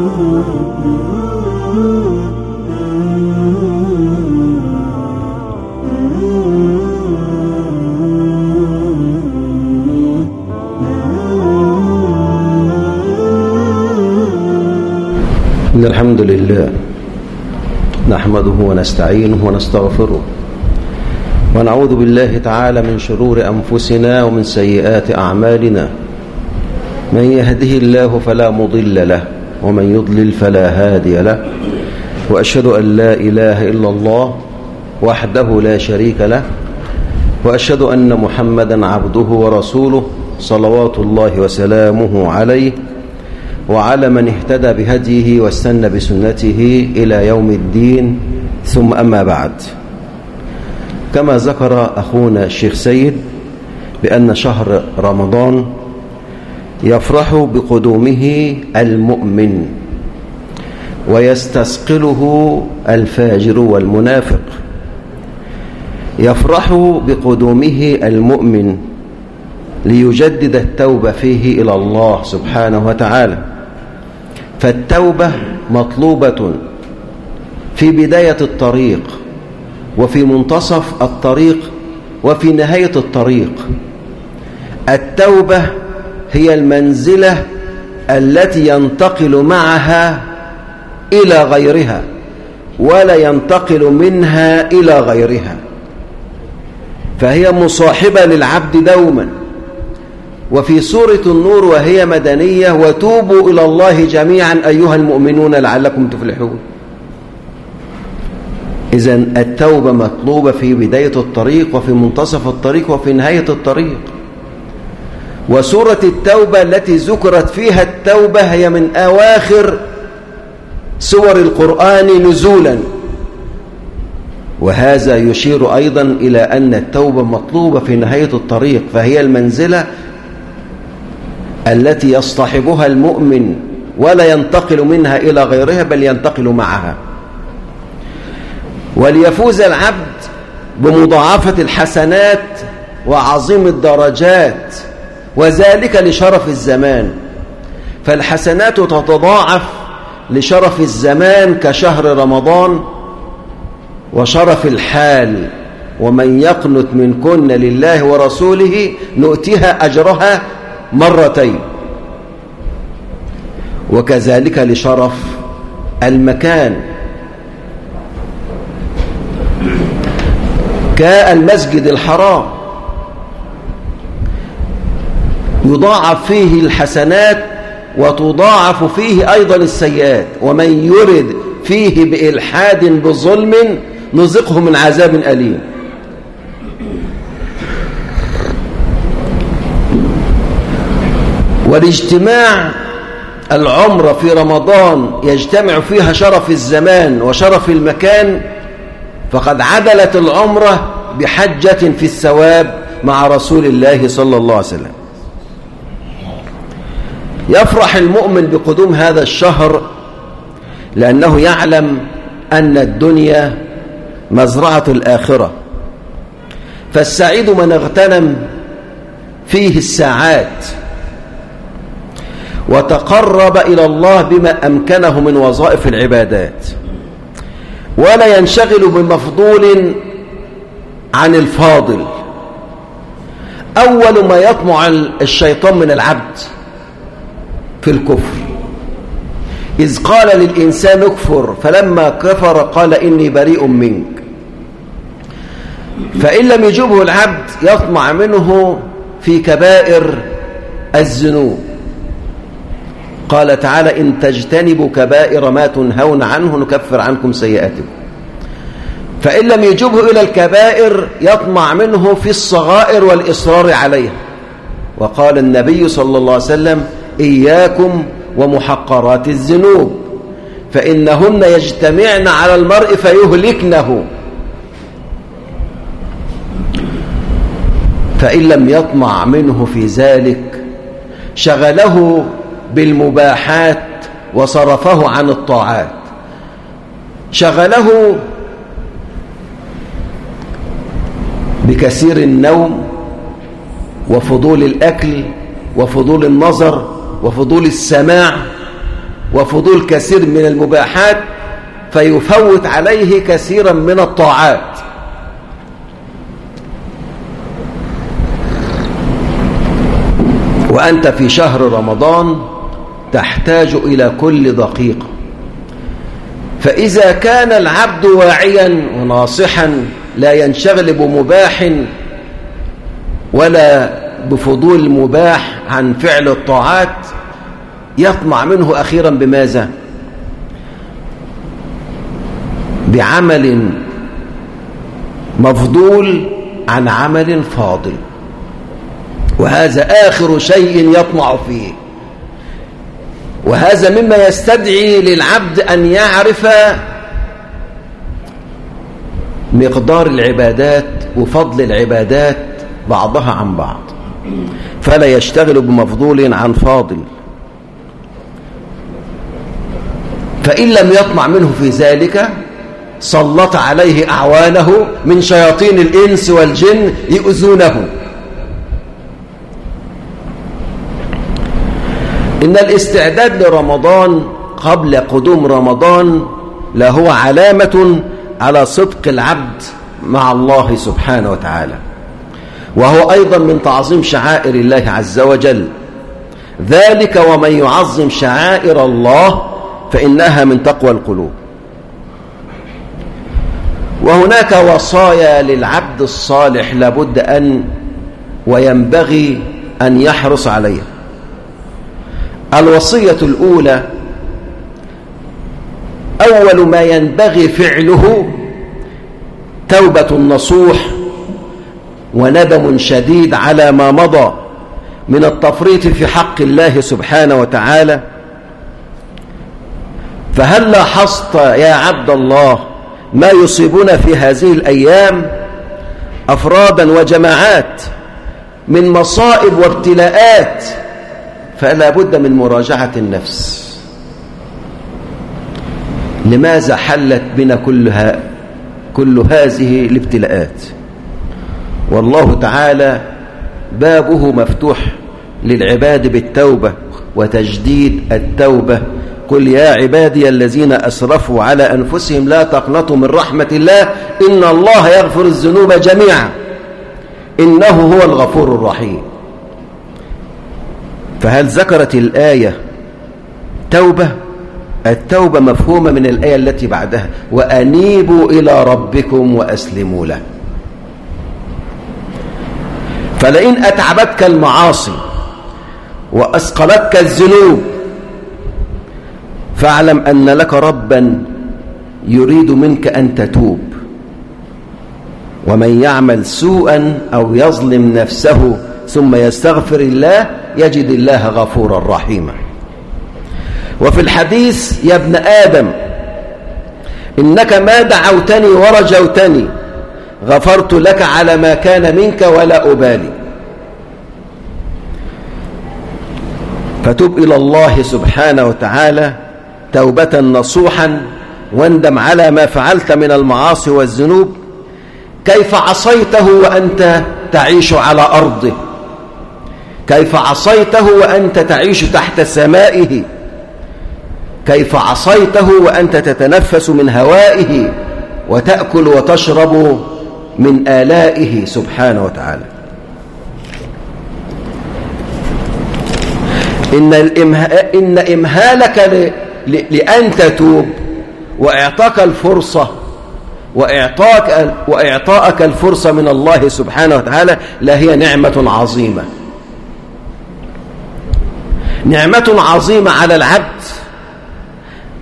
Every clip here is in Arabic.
إن الحمد لله نحمده ونستعينه ونستغفره ونعوذ بالله تعالى من شرور أنفسنا ومن سيئات أعمالنا. من يهده الله فلا مضل له ومن يضلل فلا هادي له وأشهد أن لا إله إلا الله وحده لا شريك له وأشهد أن محمدا عبده ورسوله صلوات الله وسلامه عليه وعلى من اهتدى بهديه واستنى بسنته إلى يوم الدين ثم أما بعد. كما ذكر أخونا الشيخ سيد بأن شهر رمضان يفرح بقدومه المؤمن ويستثقله الفاجر والمنافق. يفرح بقدومه المؤمن ليجدد التوبة فيه إلى الله سبحانه وتعالى. فالتوبة مطلوبة في بداية الطريق وفي منتصف الطريق وفي نهاية الطريق. التوبة هي المنزلة التي ينتقل معها إلى غيرها ولا ينتقل منها إلى غيرها. فهي مصاحبة للعبد دوما. وفي سورة النور وهي مدنية وتوبوا إلى الله جميعا أيها المؤمنون لعلكم تفلحون. إذا التوبة مطلوبة في بداية الطريق وفي منتصف الطريق وفي نهاية الطريق. وسورة التوبة التي ذكرت فيها التوبة هي من أواخر سور القرآن نزولا. وهذا يشير أيضا إلى أن التوبة مطلوبة في نهاية الطريق فهي المنزلة التي يصطحبها المؤمن ولا ينتقل منها إلى غيرها بل ينتقل معها. وليفوز العبد بمضاعفة الحسنات وعظيم الدرجات. وذلك لشرف الزمان. فالحسنات تتضاعف لشرف الزمان كشهر رمضان وشرف الحال. ومن يقنت منكن لله ورسوله نؤتها أجرها مرتين. وكذلك لشرف المكان. كالمسجد الحرام. يضاعف فيه الحسنات وتضاعف فيه أيضا السيئات. ومن يرد فيه بإلحاد بظلم نزقه من عذاب أليم. والاجتماع العمرة في رمضان يجتمع فيها شرف الزمان وشرف المكان فقد عدلت العمرة بحجة في الثواب مع رسول الله صلى الله عليه وسلم. يفرح المؤمن بقدوم هذا الشهر لأنه يعلم أن الدنيا مزرعة الآخرة. فالسعيد من اغتنم فيه الساعات وتقرب إلى الله بما أمكنه من وظائف العبادات. ولا ينشغل بمفضول عن الفاضل. أول ما يطمع الشيطان من العبد في الكفر. إذ قال للإنسان اكفر فلما كفر قال إني بريء منك. فإن لم يجبه العبد يطمع منه في كبائر الذنوب. قال تعالى إن تجتنبوا كبائر ما تنهون عنه نكفر عنكم سيئاتكم. فإن لم يجبه إلى الكبائر يطمع منه في الصغائر والإصرار عليها. وقال النبي صلى الله عليه وسلم إياكم ومحقرات الذنوب. فإنهن يجتمعن على المرء فيهلكنه. فإن لم يطمع منه في ذلك شغله بالمباحات وصرفه عن الطاعات. شغله بكثير النوم وفضول الأكل وفضول النظر وفضول السماع وفضول كثير من المباحات فيفوت عليه كثيرا من الطاعات. وأنت في شهر رمضان تحتاج إلى كل دقيقة. فإذا كان العبد واعيا وناصحا لا ينشغل بمباح ولا بفضول مباح عن فعل الطاعات يطمع منه أخيرا بماذا؟ بعمل مفضول عن عمل فاضل. وهذا آخر شيء يطمع فيه. وهذا مما يستدعي للعبد أن يعرف مقدار العبادات وفضل العبادات بعضها عن بعض. فلا يشتغل بمفضول عن فاضل. فإن لم يطمع منه في ذلك سلط عليه أعوانه من شياطين الإنس والجن يؤذونه. إن الاستعداد لرمضان قبل قدوم رمضان لهو علامة على صدق العبد مع الله سبحانه وتعالى. وهو أيضا من تعظيم شعائر الله عز وجل. ذلك ومن يعظم شعائر الله فإنها من تقوى القلوب. وهناك وصايا للعبد الصالح لابد أن وينبغي أن يحرص عليها. الوصية الأولى أول ما ينبغي فعله توبة نصوح وندم شديد على ما مضى من التفريط في حق الله سبحانه وتعالى. فهل لاحظت يا عبد الله ما يصيبنا في هذه الأيام أفرادا وجماعات من مصائب وابتلاءات فلا بد من مراجعة النفس؟ لماذا حلت بنا كلها كل هذه الابتلاءات؟ والله تعالى بابه مفتوح للعباد بالتوبة وتجديد التوبة. قل يا عبادي الذين أسرفوا على أنفسهم لا تقنطوا من رحمة الله إن الله يغفر الذنوب جميعا. إنه هو الغفور الرحيم. فهل ذكرت الآية توبة؟ التوبة مفهومة من الآية التي بعدها. وأنيبوا إلى ربكم وأسلموا له. فلئن أتعبتك المعاصي وأسقلتك الذنوب فاعلم أن لك ربا يريد منك أن تتوب. ومن يعمل سوءا أو يظلم نفسه ثم يستغفر الله يجد الله غفورا رحيما. وفي الحديث يا ابن آدم إنك ما دعوتني ورجوتني غفرت لك على ما كان منك ولا أبالي. فتب إلى الله سبحانه وتعالى توبة نصوحا واندم على ما فعلت من المعاصي والذنوب. كيف عصيته وأنت تعيش على أرضه؟ كيف عصيته وأنت تعيش تحت سمائه؟ كيف عصيته وأنت تتنفس من هوائه وتأكل وتشرب من آلائه سبحانه وتعالى؟ إن, الإمها... إن إمهالك ل... ل... لأن تتوب وإعطاك الفرصة وإعطاك وإعطاءك الفرصة من الله سبحانه وتعالى لهي نعمة عظيمة. نعمة عظيمة على العبد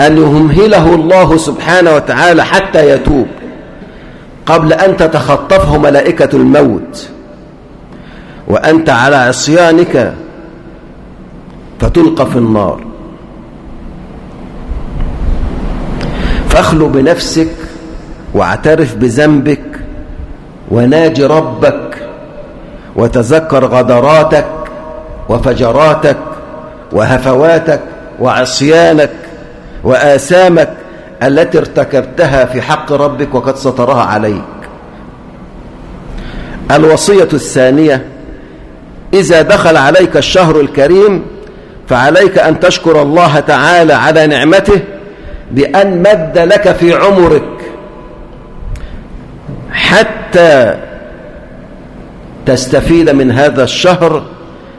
أن يهمهله الله سبحانه وتعالى حتى يتوب قبل أن تتخطفه ملائكة الموت وأنت على عصيانك فتلقى في النار. فاخلو بنفسك واعترف بذنبك وناجي ربك وتذكر غدراتك وفجراتك وهفواتك وعصيانك وآثامك التي ارتكبتها في حق ربك وقد سترها عليك. الوصية الثانية إذا دخل عليك الشهر الكريم فعليك أن تشكر الله تعالى على نعمته بأن مد لك في عمرك حتى تستفيد من هذا الشهر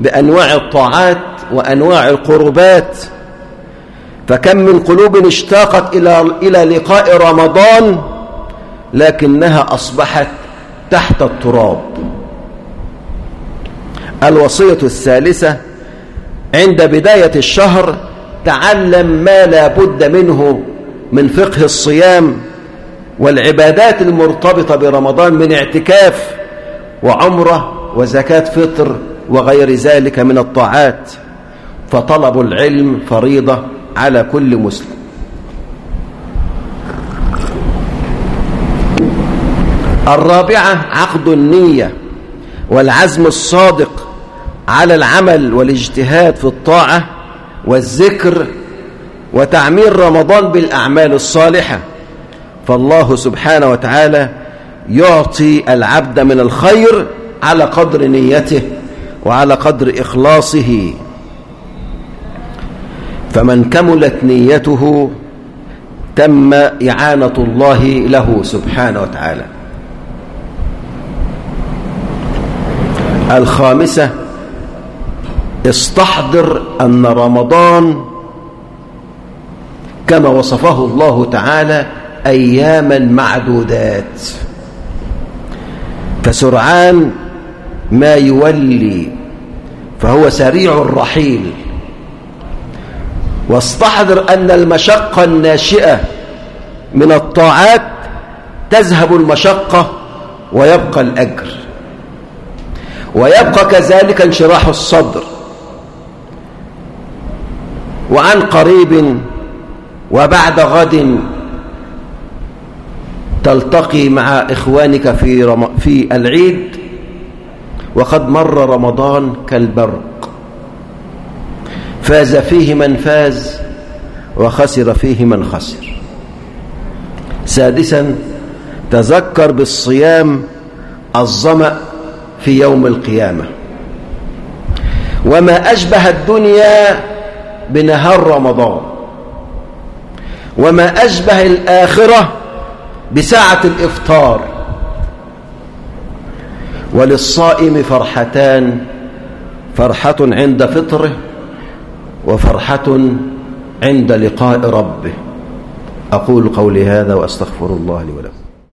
بأنواع الطاعات وأنواع القربات. فكم من قلوب اشتاقت إلى, إلى لقاء رمضان لكنها أصبحت تحت التراب. الوصية الثالثة عند بداية الشهر تعلم ما لا بد منه من فقه الصيام والعبادات المرتبطة برمضان من اعتكاف وعمرة وزكاة فطر وغير ذلك من الطاعات. فطلب العلم فريضة على كل مسلم. الرابعة عقد النية والعزم الصادق على العمل والاجتهاد في الطاعة والذكر وتعمير رمضان بالأعمال الصالحة. فالله سبحانه وتعالى يعطي العبد من الخير على قدر نيته وعلى قدر إخلاصه. فمن كملت نيته تم إعانة الله له سبحانه وتعالى. الخامسة استحضر أن رمضان كما وصفه الله تعالى أياما معدودات. فسرعان ما يولي فهو سريع الرحيل. واستحضر أن المشقة الناشئة من الطاعات تذهب المشقة ويبقى الأجر. ويبقى كذلك انشراح الصدر. وعن قريب وبعد غد تلتقي مع إخوانك في, رم... في العيد وقد مر رمضان كالبرق. فاز فيه من فاز وخسر فيه من خسر. سادسا تذكر بالصيام الظمأ في يوم القيامة. وما أشبه الدنيا بنهار رمضان. وما أشبه الآخرة بساعة الإفطار. وللصائم فرحتان فرحة عند فطره وفرحة عند لقاء ربه. أقول قولي هذا وأستغفر الله لي ولكم.